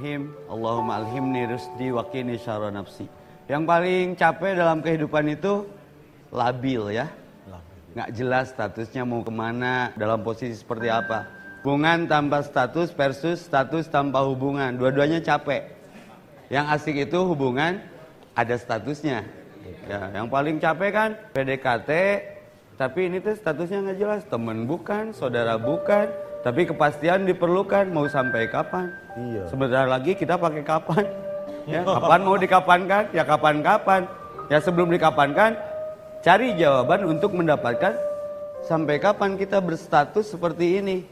Bismillahirrahmanirrahim. Allahumma alhimni rusdi wa qini syarra nafsi. Yang paling capek dalam kehidupan itu labil ya. Nggak jelas statusnya mau ke mana, dalam posisi seperti apa. Hubungan tanpa status versus status tanpa hubungan. Dua-duanya capek. Yang asik itu hubungan ada statusnya. Ya, yang paling capek kan PDKT, tapi ini tuh statusnya nggak jelas. Temen bukan, saudara bukan, tapi kepastian diperlukan mau sampai kapan. Iya. Sebentar lagi kita pakai kapan. Ya, kapan mau dikapankan? Ya kapan-kapan. Ya sebelum dikapankan, cari jawaban untuk mendapatkan sampai kapan kita berstatus seperti ini.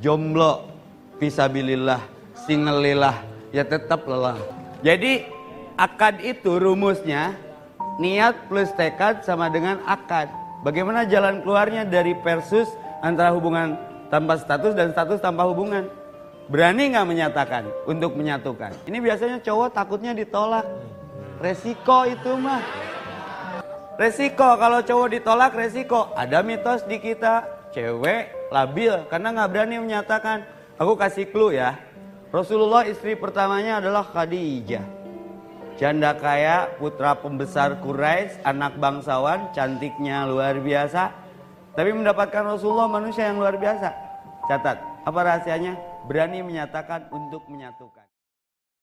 Jomblo, pisabilillah, singelillah, ya tetap lelah. Jadi akad itu rumusnya niat plus tekad sama dengan akad. Bagaimana jalan keluarnya dari versus antara hubungan tanpa status dan status tanpa hubungan? Berani nggak menyatakan untuk menyatukan? Ini biasanya cowok takutnya ditolak. Resiko itu mah. Resiko kalau cowok ditolak resiko. Ada mitos di kita cewek labil karena nggak berani menyatakan. Aku kasih clue ya. Rasulullah istri pertamanya adalah Khadijah. Janda kaya, putra pembesar Quraisy, anak bangsawan, cantiknya luar biasa. Tapi mendapatkan Rasulullah manusia yang luar biasa. Catat, apa rahasianya? Berani menyatakan untuk menyatukan.